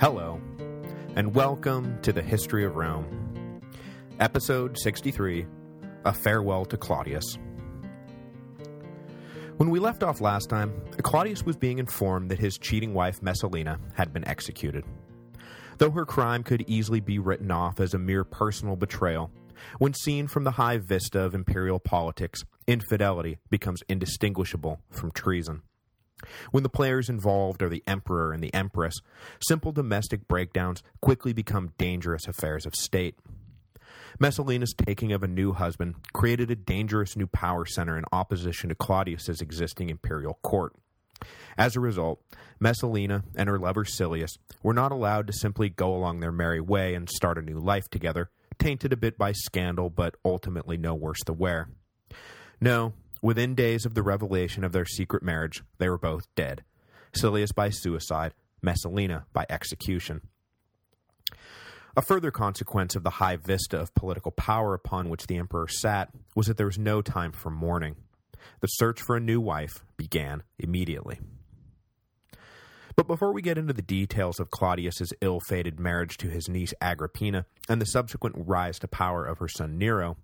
Hello, and welcome to the History of Rome, Episode 63, A Farewell to Claudius. When we left off last time, Claudius was being informed that his cheating wife Messalina had been executed. Though her crime could easily be written off as a mere personal betrayal, when seen from the high vista of imperial politics, infidelity becomes indistinguishable from treason. When the players involved are the emperor and the empress, simple domestic breakdowns quickly become dangerous affairs of state. Messalina's taking of a new husband created a dangerous new power center in opposition to Claudius's existing imperial court. As a result, Messalina and her lover Silius were not allowed to simply go along their merry way and start a new life together, tainted a bit by scandal but ultimately no worse the wear. No, Within days of the revelation of their secret marriage, they were both dead. Silius by suicide, Messalina by execution. A further consequence of the high vista of political power upon which the emperor sat was that there was no time for mourning. The search for a new wife began immediately. But before we get into the details of Claudius's ill-fated marriage to his niece Agrippina and the subsequent rise to power of her son Nero,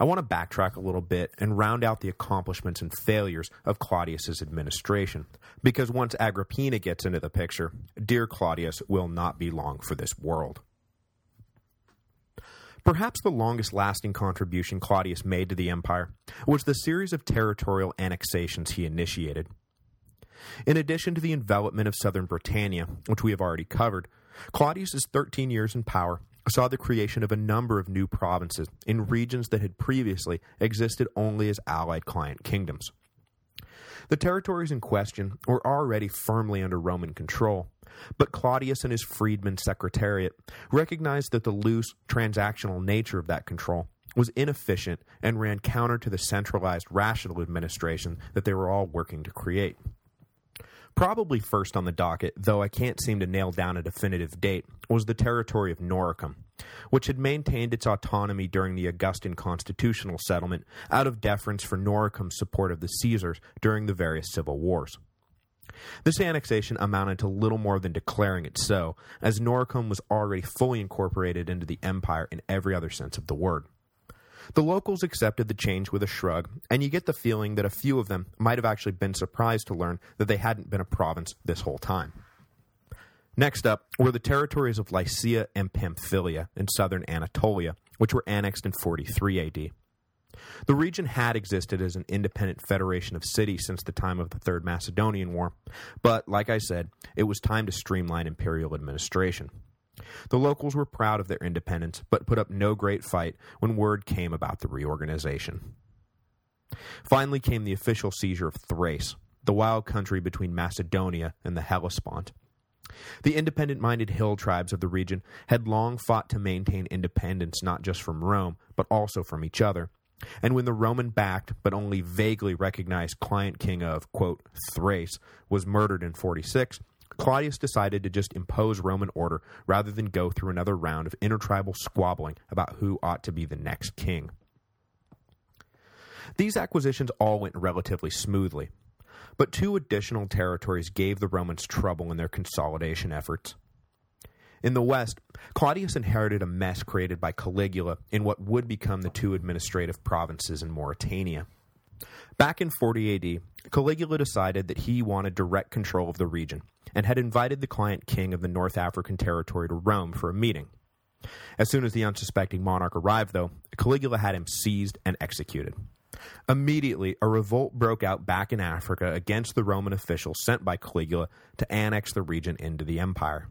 I want to backtrack a little bit and round out the accomplishments and failures of Claudius's administration, because once Agrippina gets into the picture, dear Claudius will not be long for this world. Perhaps the longest-lasting contribution Claudius made to the empire was the series of territorial annexations he initiated. In addition to the envelopment of southern Britannia, which we have already covered, Claudius's 13 years in power saw the creation of a number of new provinces in regions that had previously existed only as allied client kingdoms. The territories in question were already firmly under Roman control, but Claudius and his freedman secretariat recognized that the loose, transactional nature of that control was inefficient and ran counter to the centralized rational administration that they were all working to create. Probably first on the docket, though I can't seem to nail down a definitive date, was the territory of Noricum, which had maintained its autonomy during the Augustan constitutional settlement out of deference for Noricum's support of the Caesars during the various civil wars. This annexation amounted to little more than declaring it so, as Noricum was already fully incorporated into the empire in every other sense of the word. The locals accepted the change with a shrug, and you get the feeling that a few of them might have actually been surprised to learn that they hadn't been a province this whole time. Next up were the territories of Lycia and Pamphylia in southern Anatolia, which were annexed in 43 AD. The region had existed as an independent federation of cities since the time of the Third Macedonian War, but, like I said, it was time to streamline imperial administration. The locals were proud of their independence, but put up no great fight when word came about the reorganization. Finally came the official seizure of Thrace, the wild country between Macedonia and the Hellespont. The independent-minded hill tribes of the region had long fought to maintain independence not just from Rome, but also from each other, and when the Roman-backed but only vaguely recognized client king of, quote, Thrace was murdered in 46, Claudius decided to just impose Roman order rather than go through another round of intertribal squabbling about who ought to be the next king. These acquisitions all went relatively smoothly, but two additional territories gave the Romans trouble in their consolidation efforts. In the west, Claudius inherited a mess created by Caligula in what would become the two administrative provinces in Mauritania. Back in 40 AD, Caligula decided that he wanted direct control of the region, and had invited the client king of the North African territory to Rome for a meeting. As soon as the unsuspecting monarch arrived, though, Caligula had him seized and executed. Immediately, a revolt broke out back in Africa against the Roman officials sent by Caligula to annex the region into the empire.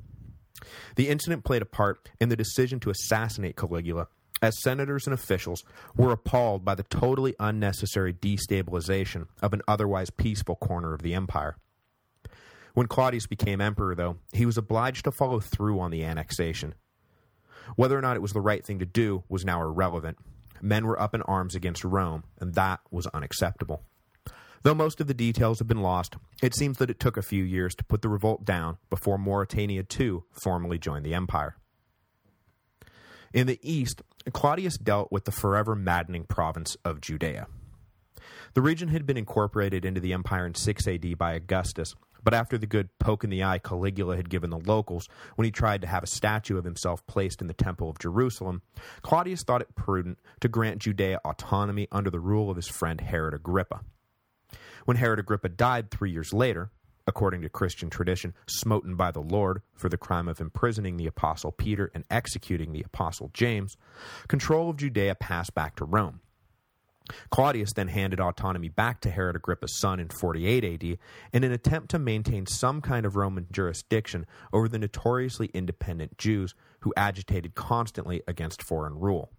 The incident played a part in the decision to assassinate Caligula, as senators and officials were appalled by the totally unnecessary destabilization of an otherwise peaceful corner of the empire. When Claudius became emperor, though, he was obliged to follow through on the annexation. Whether or not it was the right thing to do was now irrelevant. Men were up in arms against Rome, and that was unacceptable. Though most of the details have been lost, it seems that it took a few years to put the revolt down before Mauritania too formally joined the empire. In the east, Claudius dealt with the forever maddening province of Judea. The region had been incorporated into the empire in 6 AD by Augustus, but after the good poke in the eye Caligula had given the locals when he tried to have a statue of himself placed in the Temple of Jerusalem, Claudius thought it prudent to grant Judea autonomy under the rule of his friend Herod Agrippa. When Herod Agrippa died three years later, according to Christian tradition, smoten by the Lord for the crime of imprisoning the Apostle Peter and executing the Apostle James, control of Judea passed back to Rome. Claudius then handed autonomy back to Herod Agrippa's son in 48 AD in an attempt to maintain some kind of Roman jurisdiction over the notoriously independent Jews who agitated constantly against foreign rule.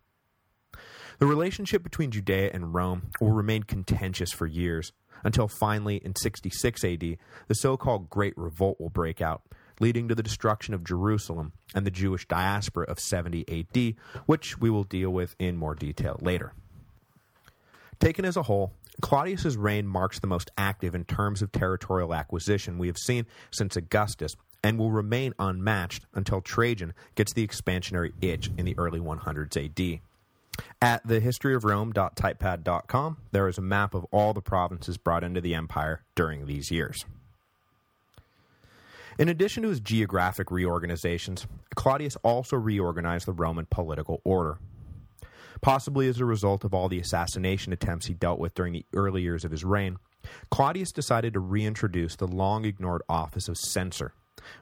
The relationship between Judea and Rome will remain contentious for years, until finally, in 66 AD, the so-called Great Revolt will break out, leading to the destruction of Jerusalem and the Jewish diaspora of 70 AD, which we will deal with in more detail later. Taken as a whole, Claudius's reign marks the most active in terms of territorial acquisition we have seen since Augustus, and will remain unmatched until Trajan gets the expansionary itch in the early 100s AD. At thehistoryofrome.typepad.com, there is a map of all the provinces brought into the empire during these years. In addition to his geographic reorganizations, Claudius also reorganized the Roman political order. Possibly as a result of all the assassination attempts he dealt with during the early years of his reign, Claudius decided to reintroduce the long-ignored office of censor,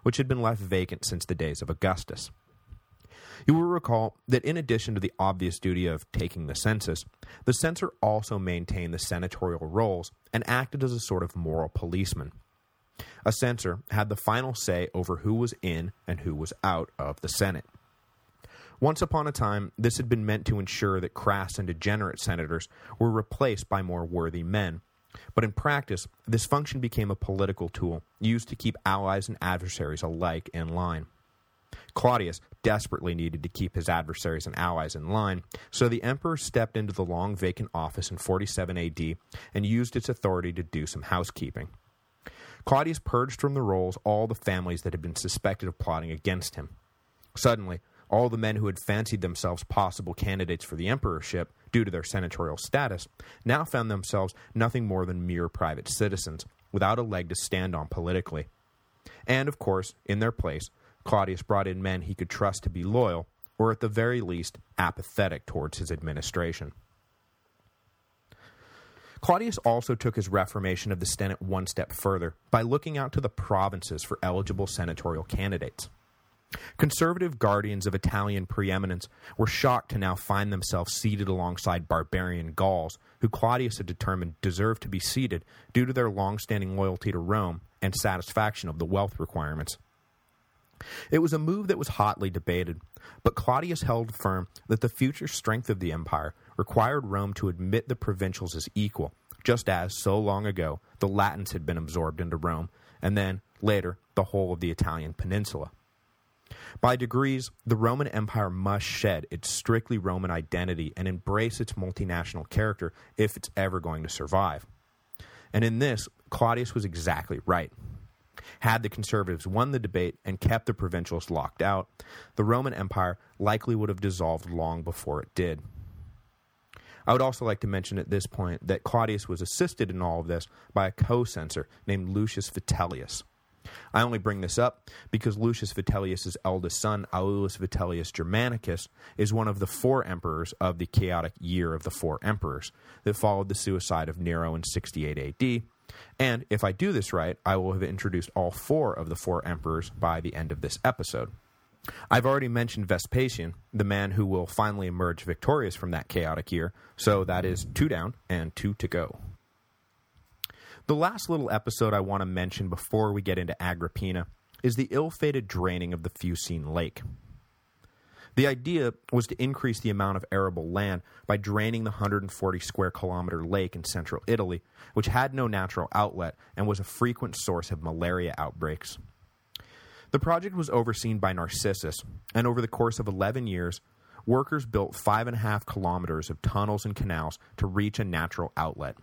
which had been left vacant since the days of Augustus. You will recall that in addition to the obvious duty of taking the census, the censor also maintained the senatorial rolls and acted as a sort of moral policeman. A censor had the final say over who was in and who was out of the Senate. Once upon a time, this had been meant to ensure that crass and degenerate senators were replaced by more worthy men, but in practice, this function became a political tool used to keep allies and adversaries alike in line. Claudius desperately needed to keep his adversaries and allies in line, so the emperor stepped into the long vacant office in 47 AD and used its authority to do some housekeeping. Claudius purged from the rolls all the families that had been suspected of plotting against him. Suddenly, all the men who had fancied themselves possible candidates for the emperorship due to their senatorial status now found themselves nothing more than mere private citizens, without a leg to stand on politically. And, of course, in their place, Claudius brought in men he could trust to be loyal, or at the very least, apathetic towards his administration. Claudius also took his reformation of the Senate one step further by looking out to the provinces for eligible senatorial candidates. Conservative guardians of Italian preeminence were shocked to now find themselves seated alongside barbarian Gauls, who Claudius had determined deserved to be seated due to their long-standing loyalty to Rome and satisfaction of the wealth requirements. It was a move that was hotly debated, but Claudius held firm that the future strength of the empire required Rome to admit the provincials as equal, just as, so long ago, the Latins had been absorbed into Rome, and then, later, the whole of the Italian peninsula. By degrees, the Roman Empire must shed its strictly Roman identity and embrace its multinational character if it's ever going to survive. And in this, Claudius was exactly right. Had the conservatives won the debate and kept the provincials locked out, the Roman Empire likely would have dissolved long before it did. I would also like to mention at this point that Claudius was assisted in all of this by a co-censor named Lucius Vitellius. I only bring this up because Lucius Vitellius's eldest son, Aulus Vitellius Germanicus, is one of the four emperors of the chaotic Year of the Four Emperors that followed the suicide of Nero in 68 AD, and if I do this right, I will have introduced all four of the four emperors by the end of this episode. I've already mentioned Vespasian, the man who will finally emerge victorious from that chaotic year, so that is two down and two to go. The last little episode I want to mention before we get into Agrippina is the ill-fated draining of the Fucine Lake. The idea was to increase the amount of arable land by draining the 140 square kilometer lake in central Italy, which had no natural outlet and was a frequent source of malaria outbreaks. The project was overseen by Narcissus, and over the course of 11 years, workers built five and a half kilometers of tunnels and canals to reach a natural outlet.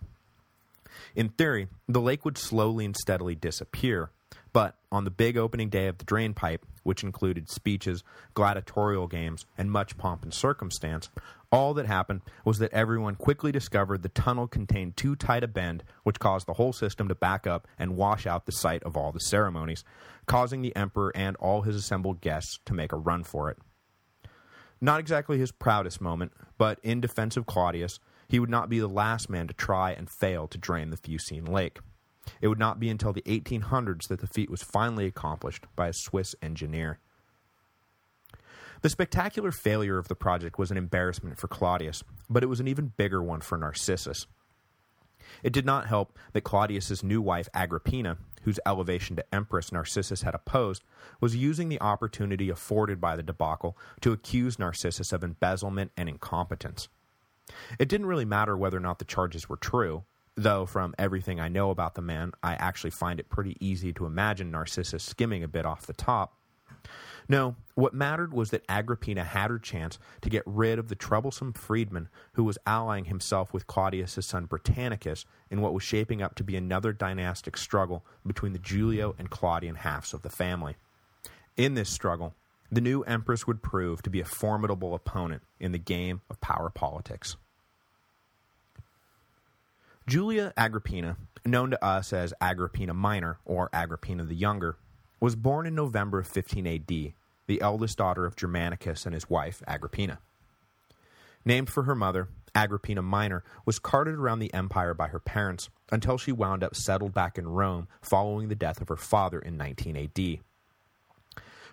In theory, the lake would slowly and steadily disappear, But on the big opening day of the drainpipe, which included speeches, gladiatorial games, and much pomp and circumstance, all that happened was that everyone quickly discovered the tunnel contained too tight a bend, which caused the whole system to back up and wash out the site of all the ceremonies, causing the emperor and all his assembled guests to make a run for it. Not exactly his proudest moment, but in defense of Claudius, he would not be the last man to try and fail to drain the Fucine Lake. It would not be until the 1800s that the feat was finally accomplished by a Swiss engineer. The spectacular failure of the project was an embarrassment for Claudius, but it was an even bigger one for Narcissus. It did not help that Claudius's new wife Agrippina, whose elevation to empress Narcissus had opposed, was using the opportunity afforded by the debacle to accuse Narcissus of embezzlement and incompetence. It didn't really matter whether or not the charges were true, though from everything I know about the man, I actually find it pretty easy to imagine Narcissus skimming a bit off the top. No, what mattered was that Agrippina had her chance to get rid of the troublesome freedman who was allying himself with Claudius's son Britannicus in what was shaping up to be another dynastic struggle between the Julio and Claudian halves of the family. In this struggle, the new empress would prove to be a formidable opponent in the game of power politics. Julia Agrippina, known to us as Agrippina Minor or Agrippina the Younger, was born in November of 15 AD, the eldest daughter of Germanicus and his wife, Agrippina. Named for her mother, Agrippina Minor was carted around the empire by her parents until she wound up settled back in Rome following the death of her father in 19 AD.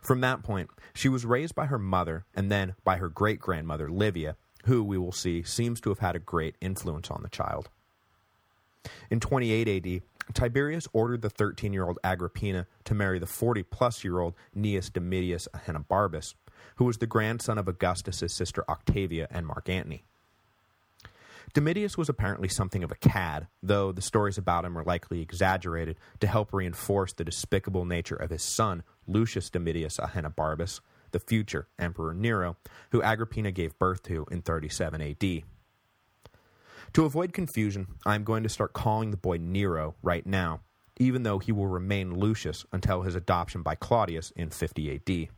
From that point, she was raised by her mother and then by her great-grandmother Livia, who, we will see, seems to have had a great influence on the child. In 28 AD, Tiberius ordered the 13-year-old Agrippina to marry the 40-plus-year-old Gnaeus Domitius Ahenobarbus, who was the grandson of Augustus's sister Octavia and Mark Antony. Domitius was apparently something of a cad, though the stories about him are likely exaggerated to help reinforce the despicable nature of his son, Lucius Domitius Ahenobarbus, the future Emperor Nero, who Agrippina gave birth to in 37 AD. To avoid confusion, I am going to start calling the boy Nero right now, even though he will remain Lucius until his adoption by Claudius in 50 AD.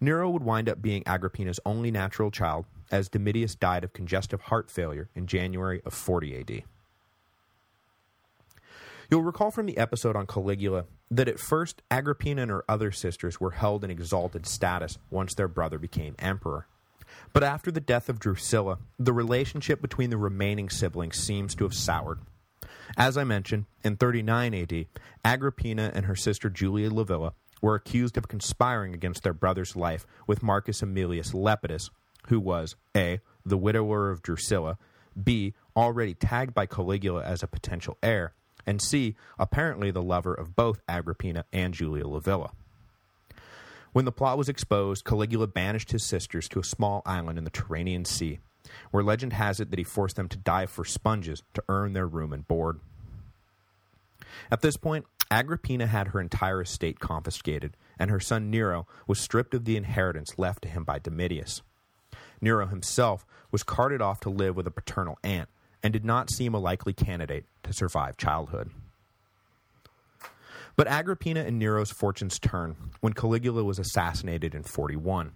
Nero would wind up being Agrippina's only natural child, as Domitius died of congestive heart failure in January of 40 AD. You'll recall from the episode on Caligula that at first Agrippina and her other sisters were held in exalted status once their brother became emperor. But after the death of Drusilla, the relationship between the remaining siblings seems to have soured. As I mentioned, in 39 AD, Agrippina and her sister Julia Livilla were accused of conspiring against their brother's life with Marcus Aemilius Lepidus, who was a. the widower of Drusilla, b. already tagged by Caligula as a potential heir, and c. apparently the lover of both Agrippina and Julia Livilla. When the plot was exposed, Caligula banished his sisters to a small island in the Tyrrhenian Sea, where legend has it that he forced them to dive for sponges to earn their room and board. At this point, Agrippina had her entire estate confiscated, and her son Nero was stripped of the inheritance left to him by Domitius. Nero himself was carted off to live with a paternal aunt, and did not seem a likely candidate to survive childhood. But Agrippina and Nero's fortunes turn when Caligula was assassinated in 41.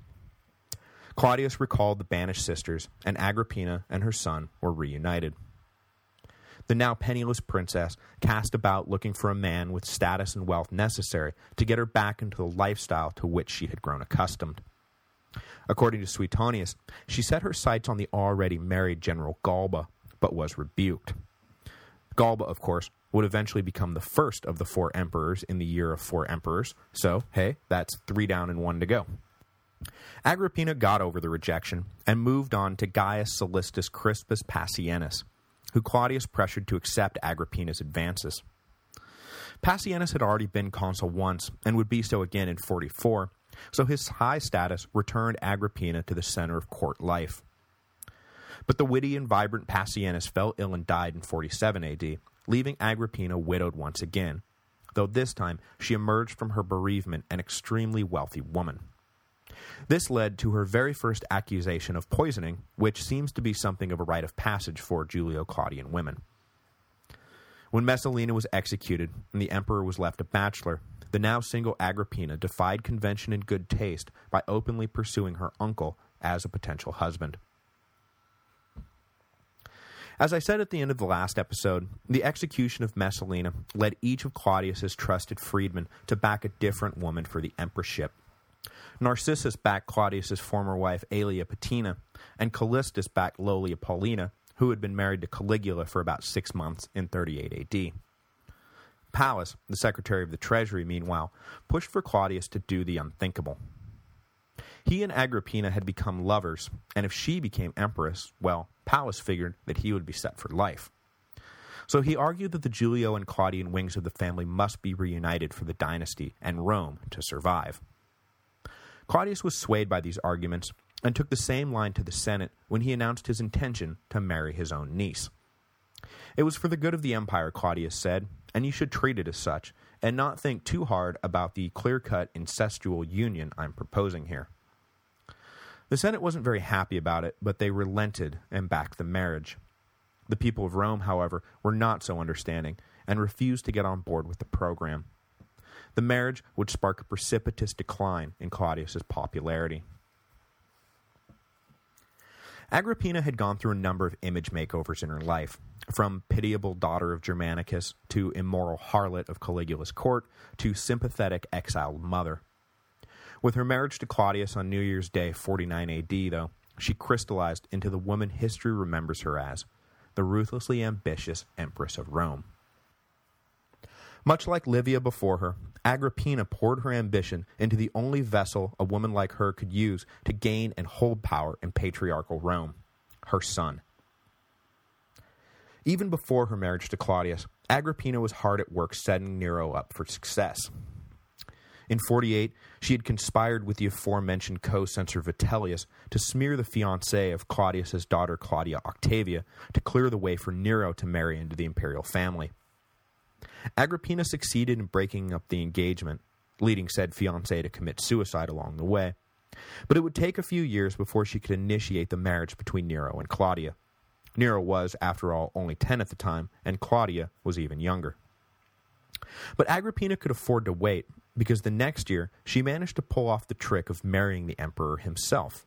Claudius recalled the banished sisters, and Agrippina and her son were reunited. The now penniless princess cast about looking for a man with status and wealth necessary to get her back into the lifestyle to which she had grown accustomed. According to Suetonius, she set her sights on the already married General Galba, but was rebuked. Galba, of course, would eventually become the first of the four emperors in the year of four emperors, so, hey, that's three down and one to go. Agrippina got over the rejection and moved on to Gaius Sallustus Crispus Passienus, who Claudius pressured to accept Agrippina's advances. Passienus had already been consul once and would be so again in 44, so his high status returned Agrippina to the center of court life. But the witty and vibrant Passienus fell ill and died in 47 AD, leaving Agrippina widowed once again, though this time she emerged from her bereavement an extremely wealthy woman. This led to her very first accusation of poisoning, which seems to be something of a rite of passage for Julio-Claudian women. When Messalina was executed and the emperor was left a bachelor, the now single Agrippina defied convention and good taste by openly pursuing her uncle as a potential husband. As I said at the end of the last episode, the execution of Messalina led each of Claudius's trusted freedmen to back a different woman for the emperorship. Narcissus backed Claudius's former wife Aelia Paetina, and Callistus backed Lollia Paulina, who had been married to Caligula for about six months in 38 AD. Pallas, the Secretary of the Treasury, meanwhile, pushed for Claudius to do the unthinkable. He and Agrippina had become lovers, and if she became empress, well, Pallas figured that he would be set for life. So he argued that the Julio and Claudian wings of the family must be reunited for the dynasty and Rome to survive. Claudius was swayed by these arguments and took the same line to the Senate when he announced his intention to marry his own niece. It was for the good of the empire, Claudius said, and you should treat it as such, and not think too hard about the clear-cut incestual union I'm proposing here. The Senate wasn't very happy about it, but they relented and backed the marriage. The people of Rome, however, were not so understanding and refused to get on board with the program. The marriage would spark a precipitous decline in Claudius's popularity. Agrippina had gone through a number of image makeovers in her life, from pitiable daughter of Germanicus to immoral harlot of Caligula's court to sympathetic exiled mother. With her marriage to Claudius on New Year's Day 49 AD, though, she crystallized into the woman history remembers her as, the ruthlessly ambitious Empress of Rome. Much like Livia before her, Agrippina poured her ambition into the only vessel a woman like her could use to gain and hold power in patriarchal Rome, her son. Even before her marriage to Claudius, Agrippina was hard at work setting Nero up for success. In 48, she had conspired with the aforementioned co-censor Vitellius to smear the fiancé of Claudius's daughter Claudia Octavia to clear the way for Nero to marry into the imperial family. Agrippina succeeded in breaking up the engagement, leading said fiancé to commit suicide along the way, but it would take a few years before she could initiate the marriage between Nero and Claudia. Nero was, after all, only 10 at the time, and Claudia was even younger. But Agrippina could afford to wait, because the next year she managed to pull off the trick of marrying the emperor himself.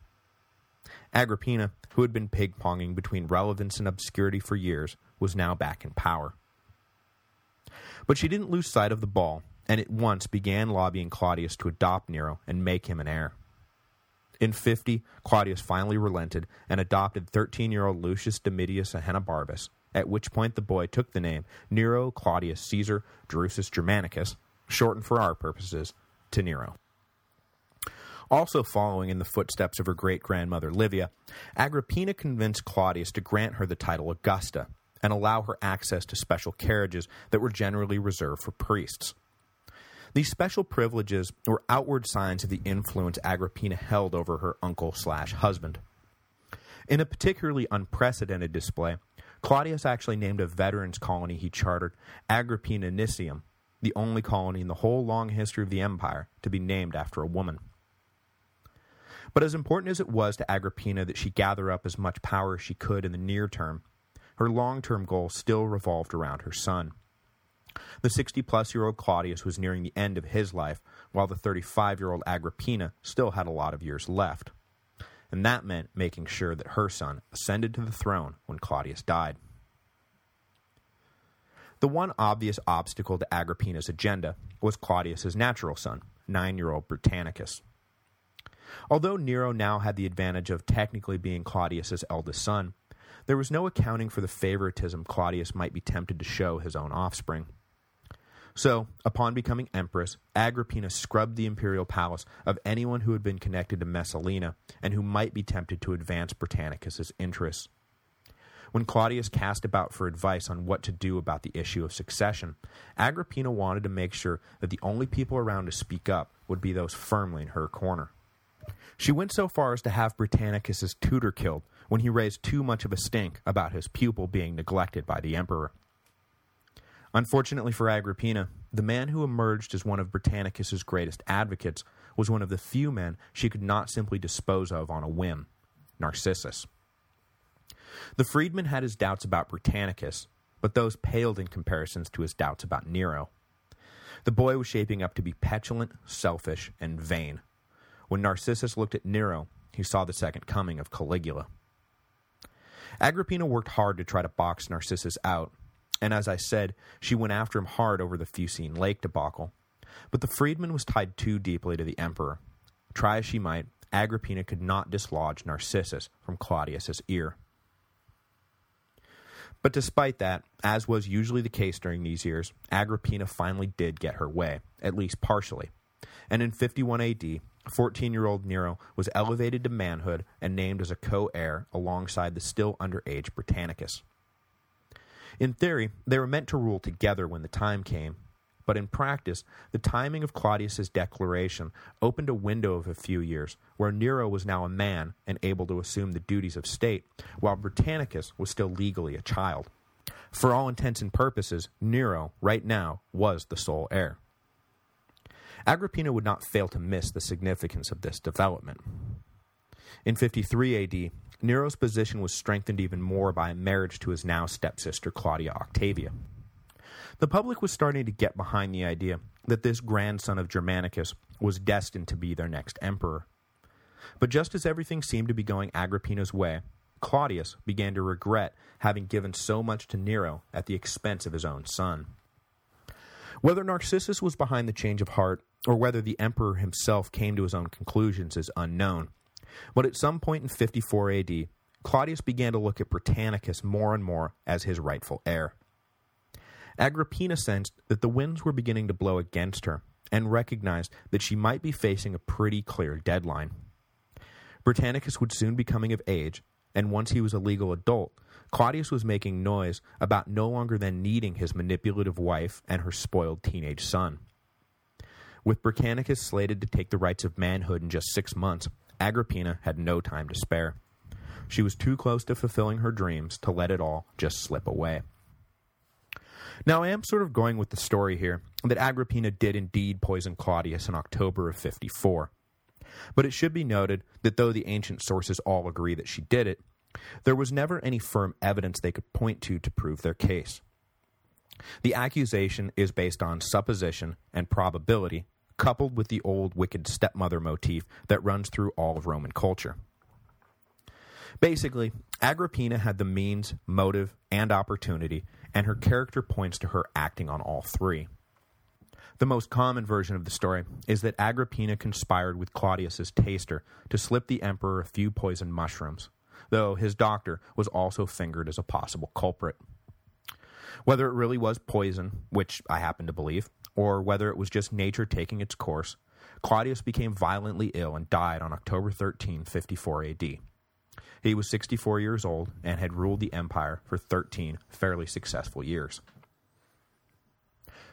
Agrippina, who had been ping-ponging between relevance and obscurity for years, was now back in power. But she didn't lose sight of the ball, and at once began lobbying Claudius to adopt Nero and make him an heir. In 50, Claudius finally relented and adopted 13-year-old Lucius Domitius Ahenobarbus, at which point the boy took the name Nero Claudius Caesar Drusus Germanicus, shortened for our purposes, to Nero. Also following in the footsteps of her great-grandmother Livia, Agrippina convinced Claudius to grant her the title Augusta and allow her access to special carriages that were generally reserved for priests. These special privileges were outward signs of the influence Agrippina held over her uncle-slash-husband. In a particularly unprecedented display, Claudius actually named a veterans colony he chartered Agrippinensium, the only colony in the whole long history of the empire to be named after a woman. But as important as it was to Agrippina that she gather up as much power as she could in the near term, her long-term goal still revolved around her son. The 60-plus-year-old Claudius was nearing the end of his life, while the 35-year-old Agrippina still had a lot of years left. And that meant making sure that her son ascended to the throne when Claudius died. The one obvious obstacle to Agrippina's agenda was Claudius's natural son, nine-year-old Britannicus. Although Nero now had the advantage of technically being Claudius's eldest son, there was no accounting for the favoritism Claudius might be tempted to show his own offspring. So, upon becoming empress, Agrippina scrubbed the imperial palace of anyone who had been connected to Messalina and who might be tempted to advance Britannicus's interests. When Claudius cast about for advice on what to do about the issue of succession, Agrippina wanted to make sure that the only people around to speak up would be those firmly in her corner. She went so far as to have Britannicus's tutor killed when he raised too much of a stink about his pupil being neglected by the emperor. Unfortunately for Agrippina, the man who emerged as one of Britannicus's greatest advocates was one of the few men she could not simply dispose of on a whim, Narcissus. The freedman had his doubts about Britannicus, but those paled in comparisons to his doubts about Nero. The boy was shaping up to be petulant, selfish, and vain. When Narcissus looked at Nero, he saw the second coming of Caligula. Agrippina worked hard to try to box Narcissus out, and as I said, she went after him hard over the Fucine Lake debacle. But the freedman was tied too deeply to the emperor. Try as she might, Agrippina could not dislodge Narcissus from Claudius's ear. But despite that, as was usually the case during these years, Agrippina finally did get her way, at least partially. And in 51 AD, 14-year-old Nero was elevated to manhood and named as a co-heir alongside the still underage Britannicus. In theory, they were meant to rule together when the time came, but in practice, the timing of Claudius's declaration opened a window of a few years where Nero was now a man and able to assume the duties of state, while Britannicus was still legally a child. For all intents and purposes, Nero, right now, was the sole heir. Agrippina would not fail to miss the significance of this development. In 53 AD, Nero's position was strengthened even more by a marriage to his now stepsister Claudia Octavia. The public was starting to get behind the idea that this grandson of Germanicus was destined to be their next emperor. But just as everything seemed to be going Agrippina's way, Claudius began to regret having given so much to Nero at the expense of his own son. Whether Narcissus was behind the change of heart, or whether the emperor himself came to his own conclusions is unknown, but at some point in 54 AD, Claudius began to look at Britannicus more and more as his rightful heir. Agrippina sensed that the winds were beginning to blow against her, and recognized that she might be facing a pretty clear deadline. Britannicus would soon be coming of age, and once he was a legal adult, Claudius was making noise about no longer needing his manipulative wife and her spoiled teenage son. With Britannicus slated to take the rights of manhood in just six months, Agrippina had no time to spare. She was too close to fulfilling her dreams to let it all just slip away. Now, I am sort of going with the story here that Agrippina did indeed poison Claudius in October of 54. But it should be noted that though the ancient sources all agree that she did it, there was never any firm evidence they could point to to prove their case. The accusation is based on supposition and probability, coupled with the old wicked stepmother motif that runs through all of Roman culture. Basically, Agrippina had the means, motive, and opportunity, and her character points to her acting on all three. The most common version of the story is that Agrippina conspired with Claudius's taster to slip the emperor a few poisoned mushrooms, though his doctor was also fingered as a possible culprit. Whether it really was poison, which I happen to believe, or whether it was just nature taking its course, Claudius became violently ill and died on October 13, 54 AD. He was 64 years old and had ruled the empire for 13 fairly successful years.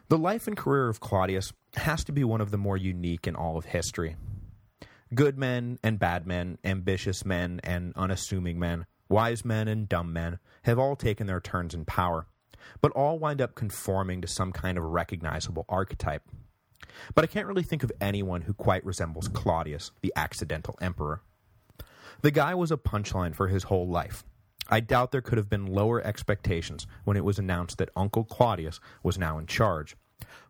The life and career of Claudius has to be one of the more unique in all of history. Good men and bad men, ambitious men and unassuming men, wise men and dumb men have all taken their turns in power, but all wind up conforming to some kind of recognizable archetype. But I can't really think of anyone who quite resembles Claudius, the accidental emperor. The guy was a punchline for his whole life. I doubt there could have been lower expectations when it was announced that Uncle Claudius was now in charge.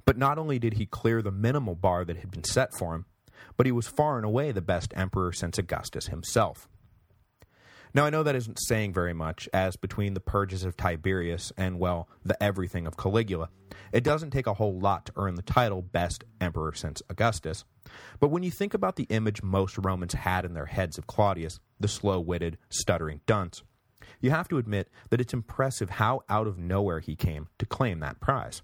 But not only did he clear the minimal bar that had been set for him, but he was far and away the best emperor since Augustus himself. Now, I know that isn't saying very much, as between the purges of Tiberius and, well, the everything of Caligula, it doesn't take a whole lot to earn the title Best Emperor since Augustus. But when you think about the image most Romans had in their heads of Claudius, the slow-witted, stuttering dunce, you have to admit that it's impressive how out of nowhere he came to claim that prize.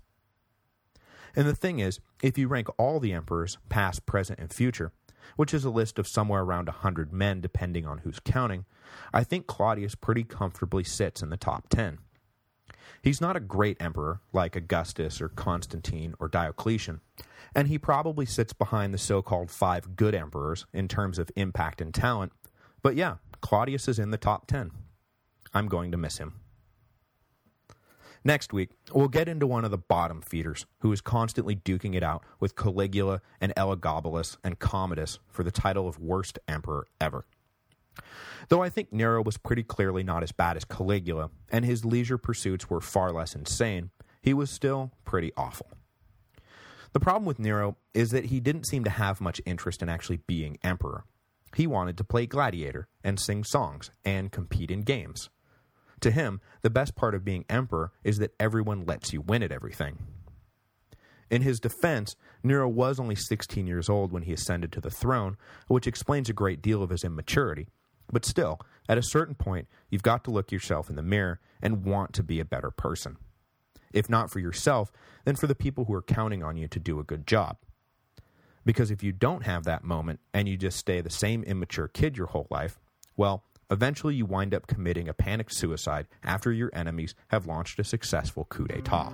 And the thing is, if you rank all the emperors, past, present, and future, which is a list of somewhere around 100 men depending on who's counting, I think Claudius pretty comfortably sits in the top 10. He's not a great emperor like Augustus or Constantine or Diocletian, and he probably sits behind the so-called five good emperors in terms of impact and talent, but yeah, Claudius is in the top 10. I'm going to miss him. Next week, we'll get into one of the bottom feeders, who is constantly duking it out with Caligula and Elagabalus and Commodus for the title of worst emperor ever. Though I think Nero was pretty clearly not as bad as Caligula, and his leisure pursuits were far less insane, he was still pretty awful. The problem with Nero is that he didn't seem to have much interest in actually being emperor. He wanted to play gladiator, and sing songs, and compete in games. To him, the best part of being emperor is that everyone lets you win at everything. In his defense, Nero was only 16 years old when he ascended to the throne, which explains a great deal of his immaturity, but still, at a certain point, you've got to look yourself in the mirror and want to be a better person. If not for yourself, then for the people who are counting on you to do a good job. Because if you don't have that moment and you just stay the same immature kid your whole life, well, eventually you wind up committing a panicked suicide after your enemies have launched a successful coup d'etat.